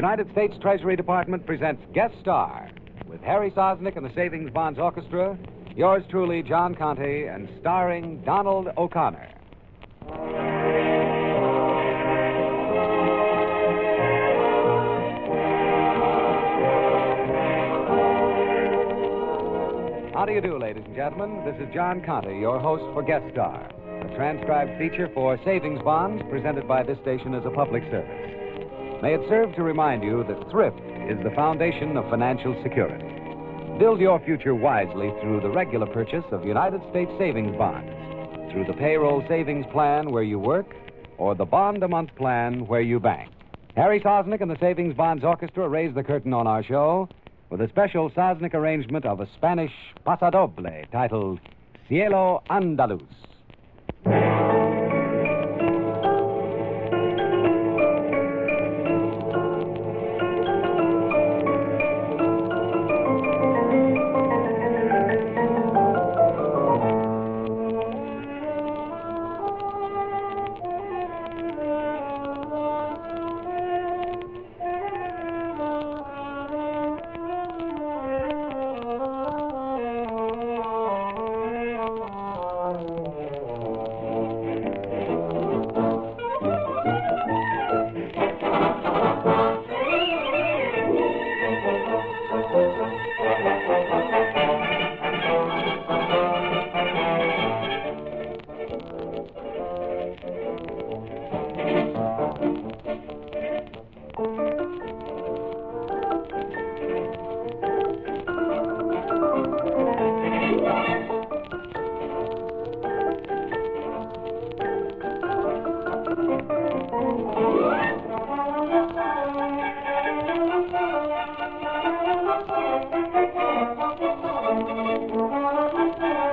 United States Treasury Department presents Guest Star with Harry Sosnick and the Savings Bonds Orchestra, yours truly, John Conte, and starring Donald O'Connor. How do you do, ladies and gentlemen? This is John Conte, your host for Guest Star, a transcribed feature for savings bonds presented by this station as a public service. May it serve to remind you that thrift is the foundation of financial security. Build your future wisely through the regular purchase of United States savings bonds, through the payroll savings plan where you work, or the bond a month plan where you bank. Harry Sosnick and the Savings Bonds Orchestra raise the curtain on our show with a special Sosnick arrangement of a Spanish pasodoble titled Cielo Andaluz. Thank you,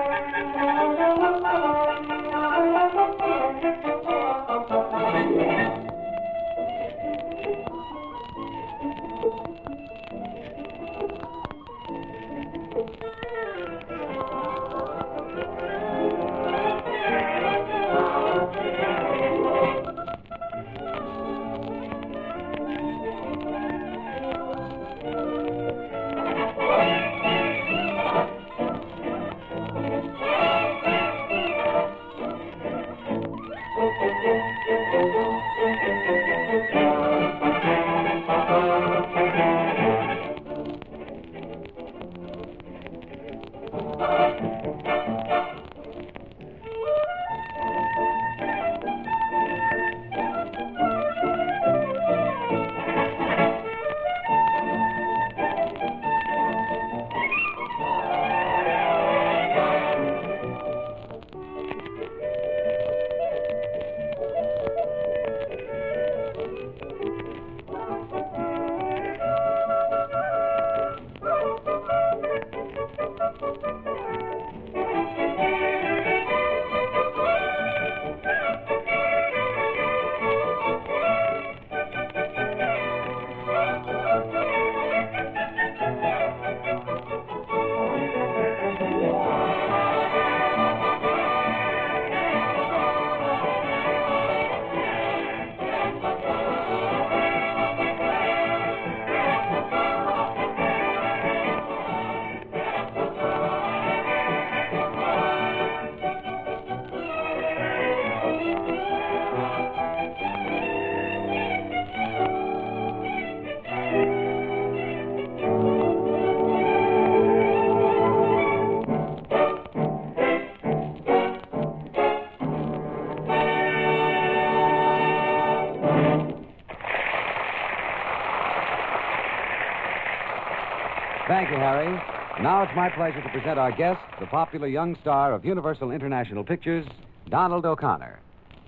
Now it's my pleasure to present our guest, the popular young star of Universal International Pictures, Donald O'Connor.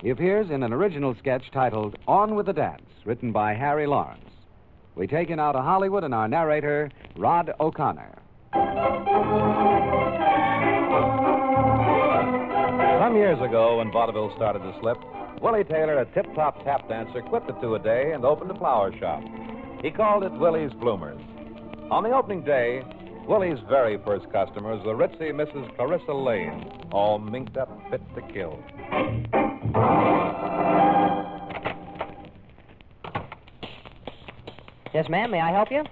He appears in an original sketch titled On with the Dance, written by Harry Lawrence. We take in out of Hollywood and our narrator, Rod O'Connor. Some years ago, when vaudeville started to slip, Willie Taylor, a tip top tap dancer, quit the two a day and opened a flower shop. He called it Willie's Bloomers. On the opening day, Willie's very first customer was the ritzy Mrs. Clarissa Lane, all minked up, fit to kill. Yes, ma'am. May I help you?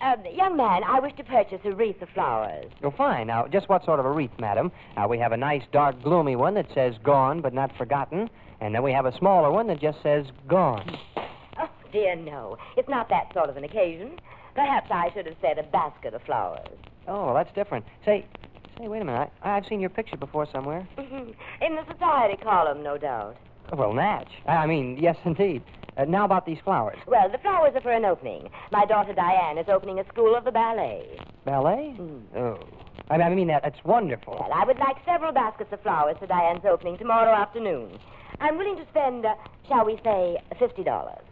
Uh, young man, I wish to purchase a wreath of flowers. Oh, fine. Now, just what sort of a wreath, madam? Now, we have a nice, dark, gloomy one that says gone but not forgotten. And then we have a smaller one that just says gone. Oh, dear, no. It's not that sort of an occasion. Perhaps I should have said a basket of flowers. Oh, well, that's different. Say, say, wait a minute. I, I've seen your picture before somewhere. In the society column, no doubt. Well, Natch. I mean, yes, indeed. Uh, now about these flowers. Well, the flowers are for an opening. My daughter Diane is opening a school of the ballet. Ballet? Mm. Oh. I mean, I mean that. That's wonderful. Well, I would like several baskets of flowers for Diane's opening tomorrow afternoon. I'm willing to spend, uh, shall we say, fifty dollars.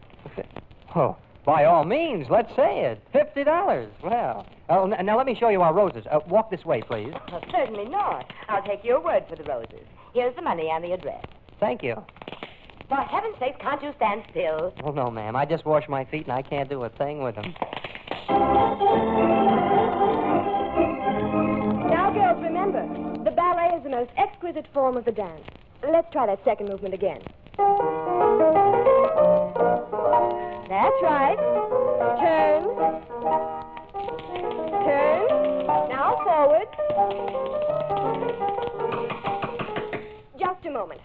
Oh, by all means, let's say it. Fifty dollars. Well, oh, n- now let me show you our roses. Uh, walk this way, please. certainly not. I'll take your word for the roses. Here's the money and the address. Thank you. For heaven's sake, can't you stand still? Oh no, ma'am. I just washed my feet and I can't do a thing with them. Now, girls, remember, the ballet is the most exquisite form of the dance. Let's try that second movement again. That's right. Turn. Turn. Now forward. Just a moment.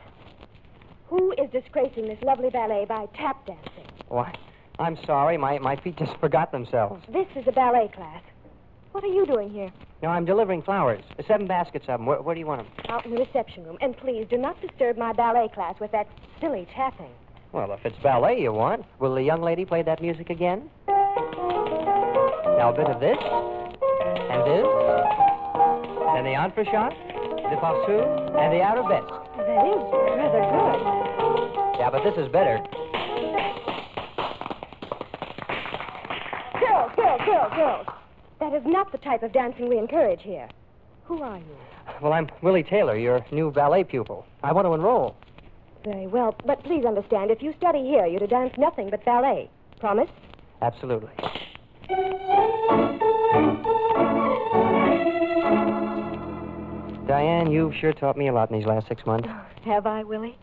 Who is disgracing this lovely ballet by tap dancing? Why? I'm sorry. My my feet just forgot themselves. This is a ballet class. What are you doing here? No, I'm delivering flowers. Seven baskets of them. Where, where do you want them? Out in the reception room. And please do not disturb my ballet class with that silly tapping. Well, if it's ballet you want, will the young lady play that music again? Now a bit of this, and this, and the entrechat, the farceau, and the arabesque. That is rather good. Yeah, but this is better. Girls, girls, girls, girls. That is not the type of dancing we encourage here. Who are you? Well, I'm Willie Taylor, your new ballet pupil. I want to enroll. Very well, but please understand, if you study here, you're to dance nothing but ballet. Promise? Absolutely. Diane, you've sure taught me a lot in these last six months. Oh, have I, Willie?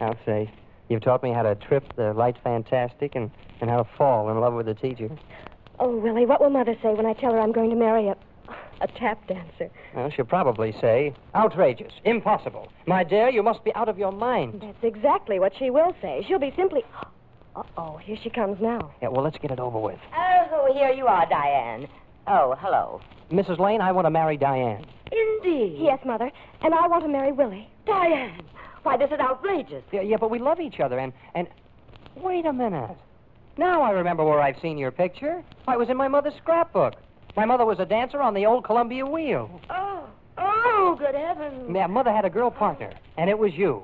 I'll say. You've taught me how to trip the light fantastic and, and how to fall in love with the teacher. Oh, Willie, what will Mother say when I tell her I'm going to marry a, a tap dancer? Well, she'll probably say, outrageous, impossible. My dear, you must be out of your mind. That's exactly what she will say. She'll be simply. Uh-oh, here she comes now. Yeah, well, let's get it over with. Oh, here you are, Diane. Oh, hello. Mrs. Lane, I want to marry Diane. Indeed. Yes, Mother, and I want to marry Willie. Diane. Why, this is outrageous. Yeah, yeah, but we love each other, and, and... Wait a minute. Now I remember where I've seen your picture. Why, it was in my mother's scrapbook. My mother was a dancer on the old Columbia wheel. Oh, oh, good heavens. Yeah, mother had a girl partner, and it was you.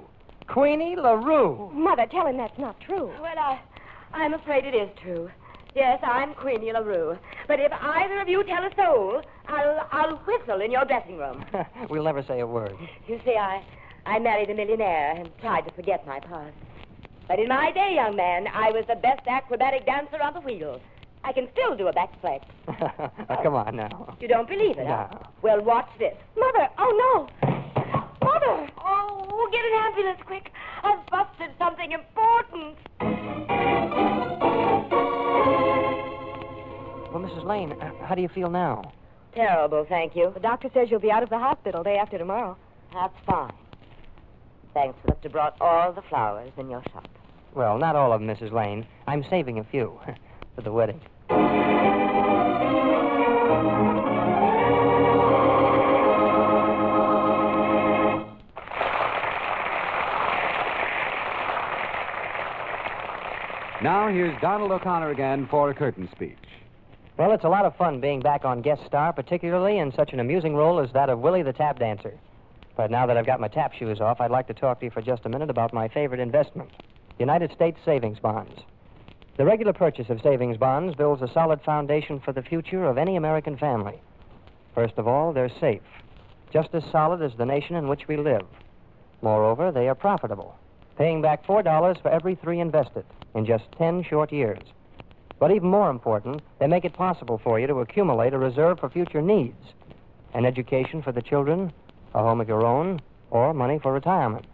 Queenie LaRue. Mother, tell him that's not true. Well, I, I'm afraid it is true. Yes, I'm Queenie LaRue. But if either of you tell a soul, I'll, I'll whistle in your dressing room. we'll never say a word. You see, I, I married a millionaire and tried to forget my past. But in my day, young man, I was the best acrobatic dancer on the wheel. I can still do a backflip. now, come on now. You don't believe it, huh? No. Well, watch this. Mother, oh no! Mother! Oh, get an ambulance quick. I've busted something important. Well, Mrs. Lane, uh, how do you feel now? Terrible, thank you. The doctor says you'll be out of the hospital day after tomorrow. That's fine. Thanks, must have brought all the flowers in your shop. Well, not all of them, Mrs. Lane. I'm saving a few for the wedding. Now, here's Donald O'Connor again for a curtain speech. Well, it's a lot of fun being back on guest star, particularly in such an amusing role as that of Willie the Tap Dancer. But now that I've got my tap shoes off, I'd like to talk to you for just a minute about my favorite investment United States savings bonds. The regular purchase of savings bonds builds a solid foundation for the future of any American family. First of all, they're safe, just as solid as the nation in which we live. Moreover, they are profitable, paying back $4 for every three invested in just 10 short years. But even more important, they make it possible for you to accumulate a reserve for future needs an education for the children, a home of your own, or money for retirement.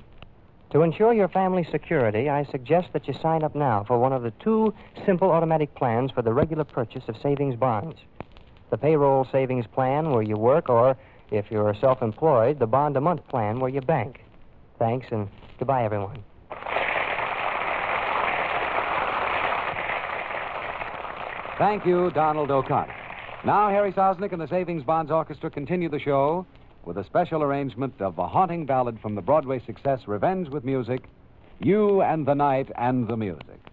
To ensure your family's security, I suggest that you sign up now for one of the two simple automatic plans for the regular purchase of savings bonds. The payroll savings plan where you work, or if you're self employed, the bond a month plan where you bank. Thanks, and goodbye, everyone. Thank you, Donald O'Connor. Now, Harry Sosnick and the Savings Bonds Orchestra continue the show with a special arrangement of a haunting ballad from the Broadway success Revenge with Music, You and the Night and the Music.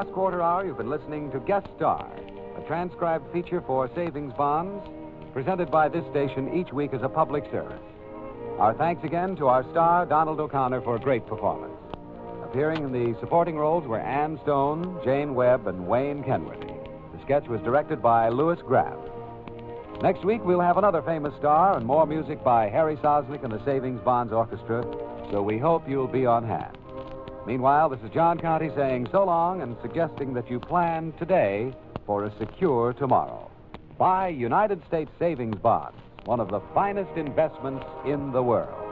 Past quarter hour, you've been listening to Guest Star, a transcribed feature for savings bonds presented by this station each week as a public service. Our thanks again to our star, Donald O'Connor, for a great performance. Appearing in the supporting roles were Ann Stone, Jane Webb, and Wayne Kenworthy. The sketch was directed by Louis Graff. Next week, we'll have another famous star and more music by Harry Sosnick and the Savings Bonds Orchestra, so we hope you'll be on hand. Meanwhile, this is John Conte saying so long and suggesting that you plan today for a secure tomorrow. Buy United States Savings Bonds, one of the finest investments in the world.